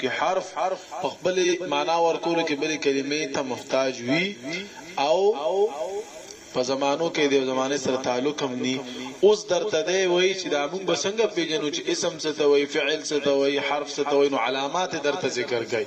کې حرف په خپل معنا ورکولو کې بلې کلمې ته محتاج وي او په زمانو کې د زمانه سره تعلق هم ني اوس درته دی وای چې دا موږ بسنګ پیژنو چې اسم څه ته وای فعل څه ته وای حرف څه ته وای نو علامات درته ذکر کړي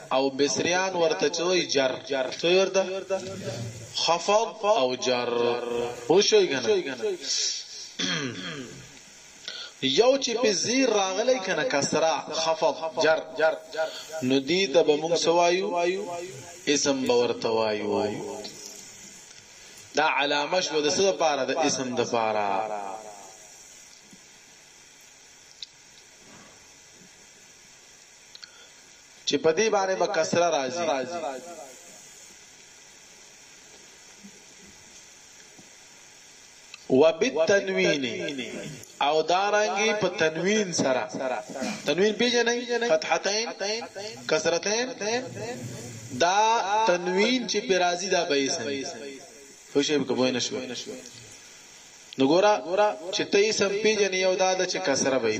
او بصریان ورته څه وایی جر څه وایی ورته خفض او جر پوه شوی که نه یو چې په زیر راغلی که نه کسره خفض جر نو دې ته به موږ څه وایو اسم به ورته وایو دا علامه شو د څه لپاره د اسم لپاره چې په دې باندې به کسره راځي وبالتنوین او دارنګي په تنوین سره تنوین پیژنې فتحتين کسرتين دا تنوین چې پر راځي دا به یې سمي خوشې به کوی نشو نو ګورا چې ته یې سم پیژنې او دا د چې کسره به یې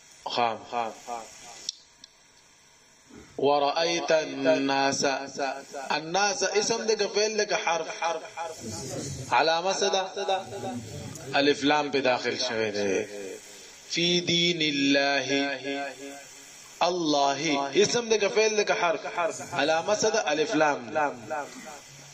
خام ورأيت الناس الناس اسم دې فعل دې حرف علامه صدا الف لام په داخل شوه دې فی دین الله الله اسم دې فعل دې حرف علامه صدا الف لام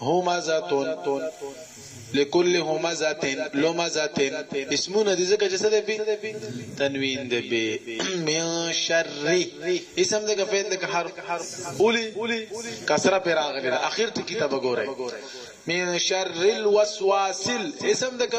همزة لکل همزة لمزة اسمونه دي ځکه چې څه دی بي تنوین دی بي من شر اسم دی که فعل دی که حرف اولی کسره پر راغلی ده اخر ټکی ته وګورئ من شر الوسواس اسم دی که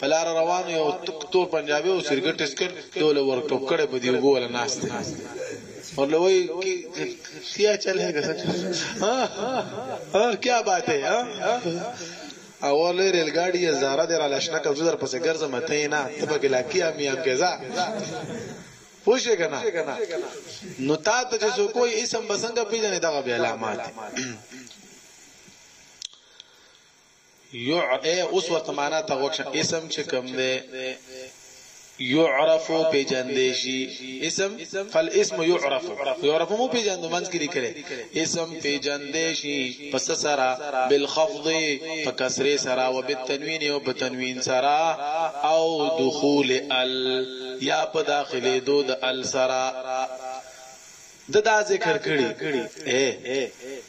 په لاره روان یو تک تور پنجابی او سیرګټ اسکر یو له ور ټوپ کړی په دی وبو ولا ناست دی اور له وای کی کیا چل ہے کسا ها ها کیا بات ہے ها اول ریل گاڑی زارا در لاشنا کم زو در پس گرز مته نه تبه کلا کیا میام کزا پوښه کنه نو تا ته چې سو کوئی اسم بسنګ پیژنې دغه به علامات يع اې اوس ورته مانا ته غوږ شه اسم چې کوم دی يعرف پېژندې شي اسم فالاسم يعرف يعرف مو پېژندو منځ کې لیکره اسم پېژندې شي پس سرا بالخفض په کسره سرا او بالتنوين او په تنوين سرا او دخول ال یا په داخله دو د ال سرا د دا ذکر کړي اے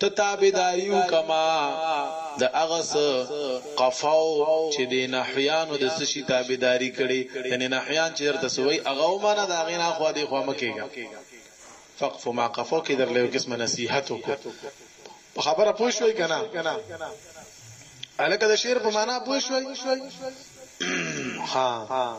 ته تابعداري وکمه د هغه څه قفاو چې د نحویانو د څه شي تابعداري کړې یعنی نحویان چې درته څه وایي هغه ومنه د هغې نه اخوا دیخوا مه کېږه فقف ما قفاو کې درله یو قسمه نصیحت وکړو په خبره پوه شوئ که نه هلکه د شعر په معنا پوه شوئ ها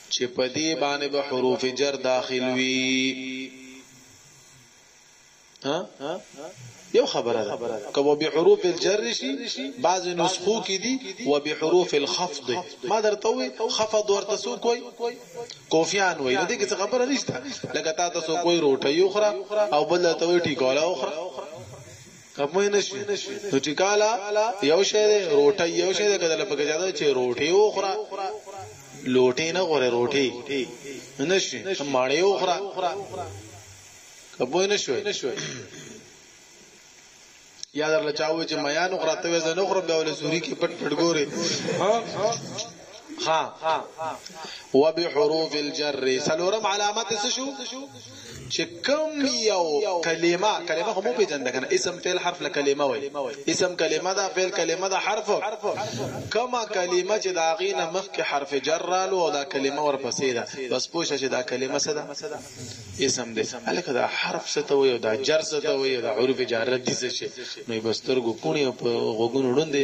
چې په دې باندې به حروف جر داخل وي ها یو خبره ده که وبي حروف الجر شي بعض نسخو کې دي وبي حروف الخفض ما درته وي خفض ورته سو کوي کوفیان وي نو دې کې خبره نشته لکه تا ته سو کوي روټي اخرى او بل ته وي ټیکولا اخرى که پوه نه شي نو ټیکاله یو شی دی روټۍ یو شی دی که دله پکې زیاده چې روټۍ وخوره لوټۍ نه غوره روټۍ نه شي ماړۍ وخوره که پوه نه شوې یا درله چا وویل چې میان وخوره ته وایې زه نه خورم بیا ولې سوري کې پټ پټ ګورې ها وبحروف الجر سلورم علامت څه شو چې کم یو کلمه کلمه هم په جند کنه اسم فعل حرف له کلمه وای اسم کلمه دا فعل کلمه دا حرف کما کلمه چې دا غینه مخ کې حرف جر رالو او دا کلمه ورپسې ده بس پوښښ چې دا کلمه څه ده اسم ده الکه دا حرف څه ته وای او دا جر څه ته وای دا حروف جر دي څه شي نو بسترګو کونی او غوګونو ړوندې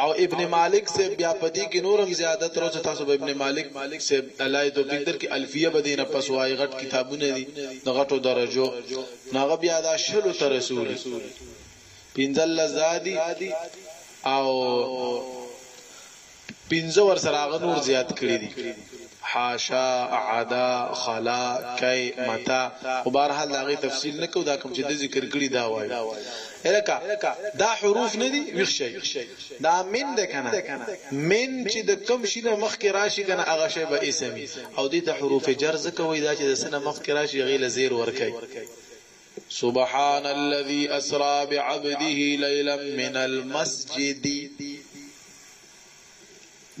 او ابن مالک سے بیا پدی کې نورم زیاده تر اوسه تاسو به ابن مالک سے الله تو بندر کې الفیه بدینه پس وای غټ کتابونه دي د غټو درجو ناغه بیا دا شلو تر رسول پنځل زادي او پنځه ورسره هغه نور زیات کړي دي حاشا عدا خلا کای متا خو بهر حال دا غي تفصیل نه کو دا کوم چې د ذکر کړي دا وایي الکه دا حروف نه دي ویخ شي دا من ده کنه من چې د کم شي نه مخ کې راشي کنه هغه شی به اسمي او دې ته حروف جر زکه وي دا چې د سنه مخ کې راشي غي لزیر ور کوي سبحان الذي اسرا بعبده ليلا من المسجد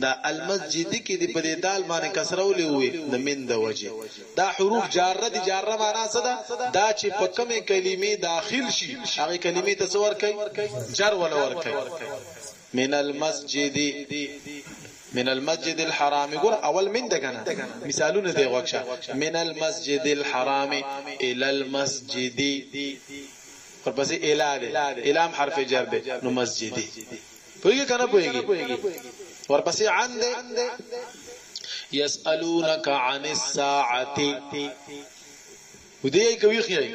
دا المسجد کې دی په دې دال باندې کسره ولې وي د من د وجه دا حروف جاره دي جاره معنا څه ده دا چې په کومه کلمې داخل شي هغه کلمې ته څور کوي جر ولا ور کوي من المسجد من المسجد الحرام ګور اول من ده کنه مثالونه دی غوښه من المسجد الحرام الى المسجد ورپسې الى ده الام حرف جر ده نو مسجد پویږي کنه پویږي ورپسې عن ده يسالونك عن الساعه ودی کوي خیای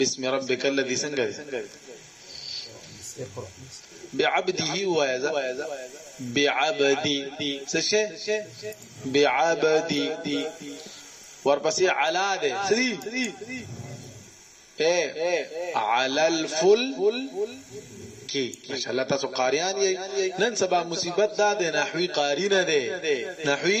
بسم ربک الذی څنګه دی بعبده وایزا بعبدی څه شي بعبدی ورپسې علا ده سری اے علا الفل کی ماشاءالله تاسو قاریان یې نن سبا مصیبت دا ده نحوی قاری نه ده نحوی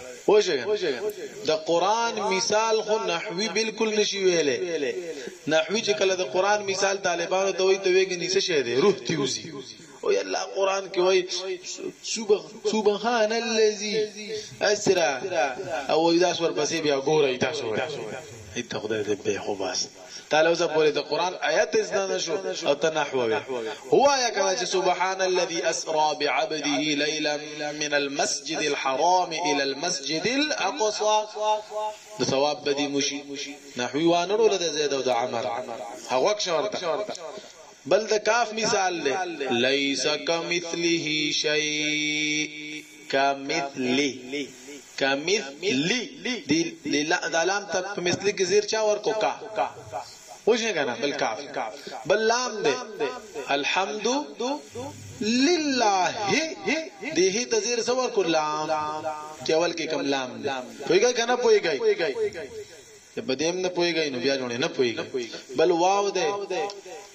وژیم د قران مثال خو نحوی بالکل نشی ویلی نحوی چې کله د قران مثال طالبانو ته وای ته ویګی نیسه شه دی روح تیوزی او الله قران کې وای سبحان الذي اسرا او دا سور پسې بیا ګورای تاسو ایت خدای دې به خو بس تاله اوسه پورې د قران آیت زده نه شو او ته نحو وې وایا کنه چې سبحان الذي اسرا بعبده ليلا من المسجد الحرام الى المسجد الاقصى د ثواب بدی مشي نحوی وانړو له زید او د عمر هغه شورته بل د کاف مثال له ليس كمثله شيء که مثلی که مث لی دی دی دا لام ته په مثلی کې زیر چا ورکو کا وشه کنه بل کاف بل لام دی الحمد لله دی هی ته زیر سو ورکو لام چې اول کې کم لام دی پویګای کنه پویګای په دې هم نه پويږي نو بیا جوړې نه پويږي بل واو ده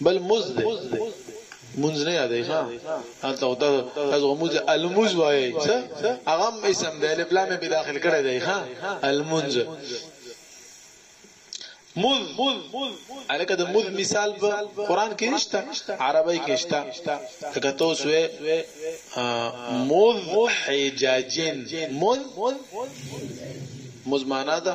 بل مز ده منز نه یادای ها هلته او تاسو تاسو غموز المز وایي څه هغه اسم دی الف لام به داخل کړی دی ها المنز مذ الکه د مذ مثال په قران کې نشته عربی کې نشته لکه تاسو مذ حجاجن مذ مذ معنا ده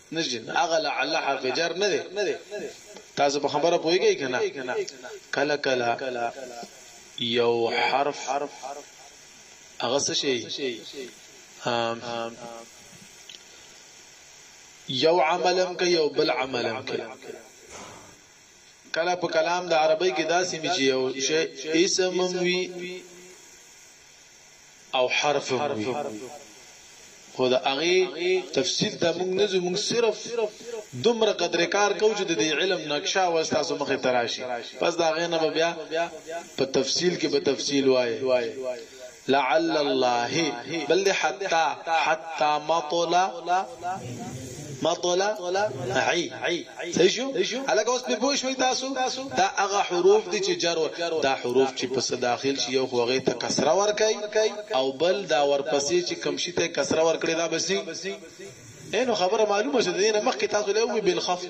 نه جی هغه لعل حرف جر نه دی تاسو په خبره پوهیږئ کنه کله کله یو حرف هغه څه شي یو عملم کوي یو بل عملم کوي کله په کلام د عربۍ کې داسې وي چې یو شی اسم هم وي او حرف هم وي خو د هغې تفصیل ته موږ نه ځو موږ صرف دومره قدر کار کوو چې د دې علم نقشه او ستاسو مخې ته راشي پس د هغې نه به بیا په تفصیل کې به تفصیل وایي لعل الله بل دې حتی حتی مطلع مطلع عی صحیح شو الګ اوس په پوه شوي تاسو دا هغه حروف دي چې جر دا حروف چې پس داخل شي یو هغه ته کسره ور کوي او بل دا ورپسې چې کم شي ته کسره ور کړی دا بسي نو خبره معلومه شوه دینه مخکې تاسو له وی بل خفض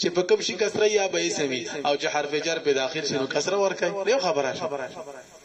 چې په کوم شي کسره یا به اسمي او چې حرف جر په داخل شنو کسره ورکړي یو خبره شوه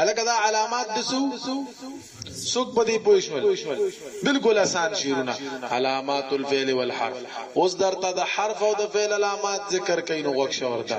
الکه دا علامات د سو سوق په دې پوښول بالکل آسان شیرونه علامات الفعل والحرف اوس درته د حرف او د فعل علامات ذکر کین وغښ ورته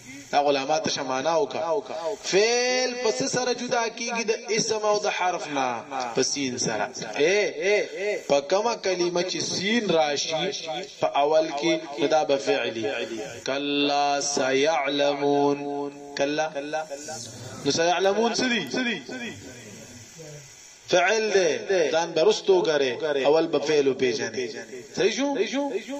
دا غلامه ته شه معنا وکه فعل په څه سره جدا کیږي د اسم او د حرف نه په سین سره اے په کومه کلمه چې سین راشي په اول کې نو دا به فعلی کلا سيعلمون کلا نو سيعلمون سدي فعل ده ځان برستو غره اول به فعل پیژنې صحیح شو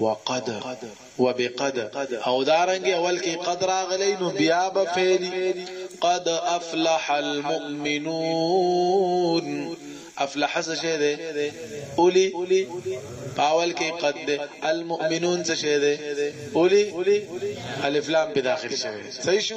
وقد وبقد او دارنګ اول کی قد راغلی نو بیا به فعلی قد افلح المؤمنون افلح څه شی دی اولی پاول کی قد دی المؤمنون څه شی دی اولی الف لام په داخل شوی صحیح شو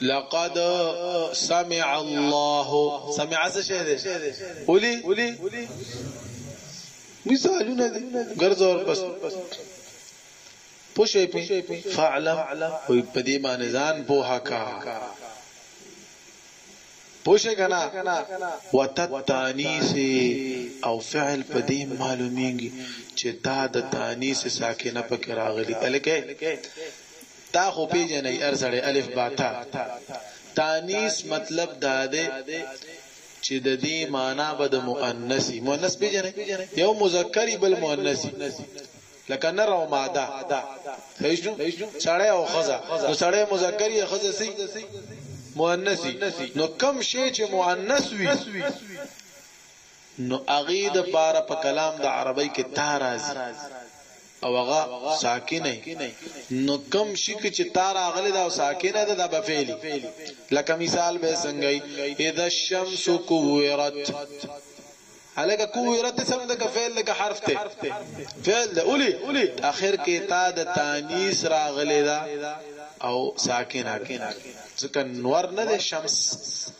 لقد سمع الله سمع څه شه دي ولي مثالونه دي ګرځور بس پوښې پي فعلم وي په دې باندې ځان پوها کا پوښې کنا وتتانیس او فعل په دې معلومیږي چې تا د تانیس ساکنه پکې راغلي الکه تا خو پیژنئ هر سړی الف با تا تانیث مطلب دا دی چې د دې معنا به د مؤنثي مؤنث پیژنئ یو مذکری بل مؤنثي لکه نر او ماده صحیح شو سړی او خزه نو سړی مذکر یا خزه سي مؤنثي نو کم شی چې مؤنث وي نو اغه د پاره په کلام د عربی کې تا راځي او هغه ساکنه يي نو کوم شي کې چې تا راغلي دا ساکنه ده دا به فعلي لکه مثال به څنګه يي اذا الشمس كورت الګه کویرت سم د فعل د حرف ته فعل د اولی اخر کې تا د تانیث راغلی دا او ساکنه ځکه نور نه د شمس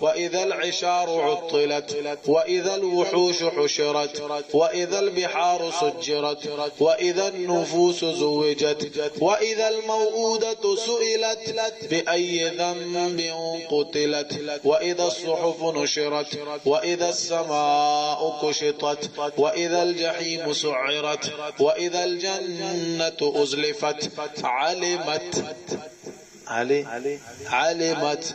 واذا العشار عطلت واذا الوحوش حشرت واذا البحار سجرت واذا النفوس زوجت واذا الموءوده سئلت باي ذنب قتلت واذا الصحف نشرت واذا السماء كشطت واذا الجحيم سعرت واذا الجنة الجنة أزلفت علمت علمت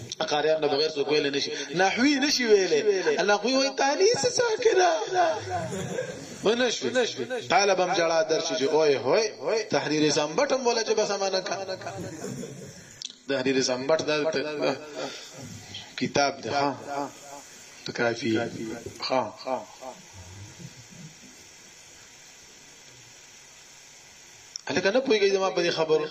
قاریان نه بغیر څوک ویل نشي نحوی نشي ویل الله خو وي تانیث ساکنه ونشو طالب هم جړه درشي چې اوه هوي تحریر سمبټم ولا چې بس معنا کا تحریر سمبټ دا کتاب ده ها تکافی ها هلکه نه پوهیږئ زما په دې خبرو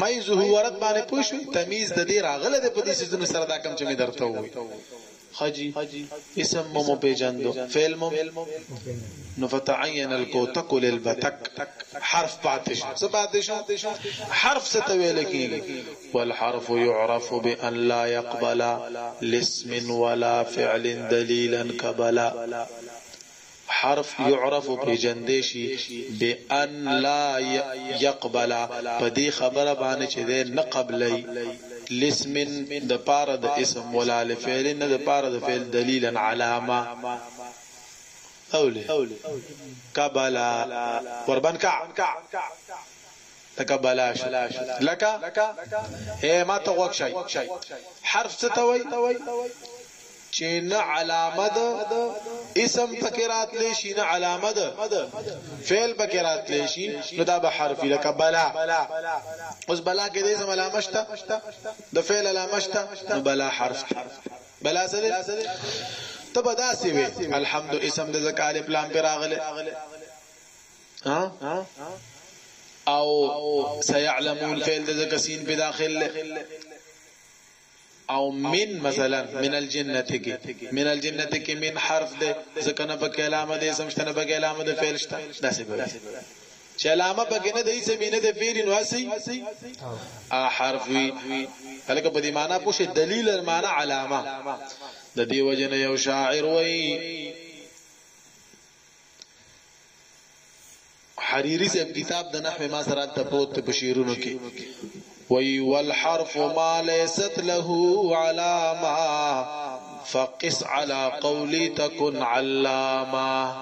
مای ظهورت باندې پوه شوي تمیز د دې راغله دی په دې سیزونو سره دا کم چې مې درته ووي خجی اسم مو مو پیجندو فعل مو نو فتعین الکوتک للبتک حرف پاتې شو څه پاتې شو حرف څه ته ویل کیږي والحرف يعرف بان لا يقبل لاسم ولا فعل دلیلا قبلا حرف يعرف پيژندی شی بأن لا يقبل په دی خبره باندی چه دی نه قبلوی لاسم د پاره د اسم ولا لفعل نه د پاره د فعل دليلا علی ما اولي قبل وربن کع. لکه بلاش لکه اې ما ته غوږ شئ حرف څه ته وایي چې نه علامه ده اسم پکې راتلی شي نه علامه ده فعل پکې راتلی شي نو دا به حرف لکه بلا اوس بلا کې د اسم علامه شته د فعل علامه شته نو بلا حرف بلا څه ده تبدا سی وی الحمد اسم د زکال پلان پر راغله او سيعلمون فعل د ذکر سین په داخل له او من مثلا من الجنه کې من الجنه کې من حرف ده ځکه نه په کلامه ده سمشتنه په کلامه ده فعل شته داسې به چې علامه پکې نه دی سمینه د فعل نو اسی ا حرف وی هلکه په دې معنی پوښي دلیل معنی علامه د دې وجنه یو شاعر وای حریری صاحب کتاب د نحو ما سره ته پروت په شعرونو کې وی والحرف ما ليست له علامه فقس على قولي تكن علامه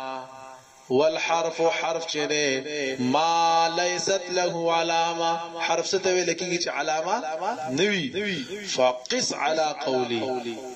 والحرف حرف چې ده ما ليست له علامه حرف څه ته ویل کیږي چې علامه نوي فقس على قولي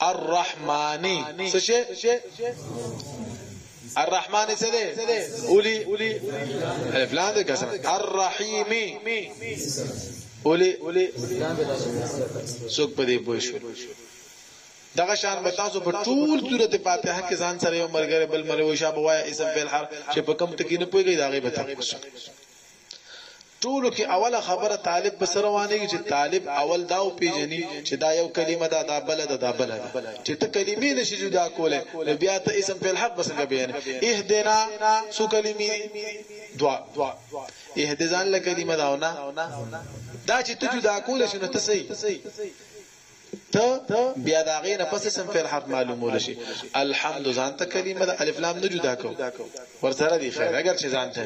الرحمانی څه شي الرحمن څه دی اولی الف لام دی قسم الرحیم اولی څوک په دې پوه شو دغه شان به تاسو په ټول سورته فاتحه کې ځان سره یو مرګره بل ملوي شابه وای اسم فعل حرف چې په کم تکینه پويږي داغه به تاسو ټولو کې اوله خبره طالب په سر روانېږي چې طالب اول دا وپېژني چې دا یو کلمه ده دا بل ده دا بل ده چې ته کلمې نشي جدا کولای نو بیا ته اسم فعل حرف به څنګه بیانې اهدنا څو کلمې دوا اهد ځان له کلمه دا نه دا چې ته جدا کولای شې نو ته صحیح ته بیا د هغې نه پس اسم فعل حرف معلومول شي الحمد ځان ته کلمه ده الف لام نه جدا کو ورسره دی خیر اگر چې ځان ته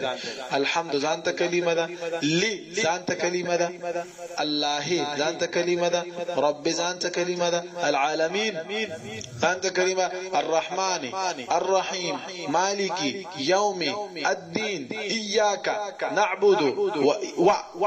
الحمد ځان ته کلمه ده لی ځان ته کلمه ده الله ځان ته کلمه ده رب ځان ته کلمه ده العالمین ځان ته کلمه الرحمن الرحیم مالکی یوم الدین ایاک نعبد و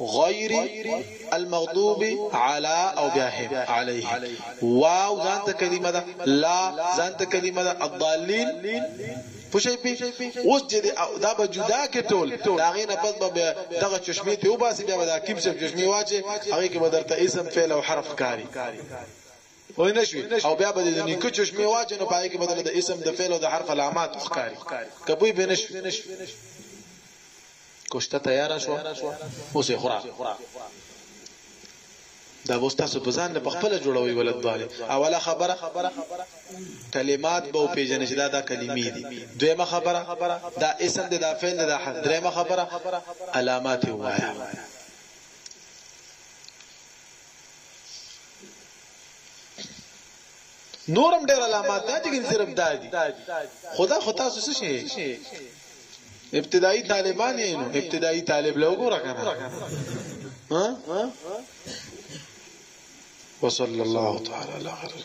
غير المغضوب على او بیا هم عليه واو ځان ته کلمه ده لا ځان ته کلمه ده الضالين پوښي پی اوس دې دا به جدا کې ټول دا غي نه پس به دغه چشمه ته وباسي بیا به دا کیم سب چشمه واچي هغه کې به درته اسم فعل او حرف کاری پوه نه شوې او بیا به دې د نیکه چشمې واچې نو په هغې کې به درله د اسم د فعل او د حرف علامات وښکاري که پوه پرې نه شوې. کوشته تیاره شوه اوس یې خوره دا به تاسو په ځان له خپل جوړوي ولد باندې اوله خبره کلمات به پیژنې چې دا دا کلمې دي دویمه خبره دا اسم دی دا فعل دی دا حرف دریمه خبره علامات وایا نورم ډېر علامات دي چې صرف دادي خدا خو تاسو څه شي ابتدایي طالبان یې نو ابتدایي طالب له وګوره کنه ها وصلى الله تعالى على خير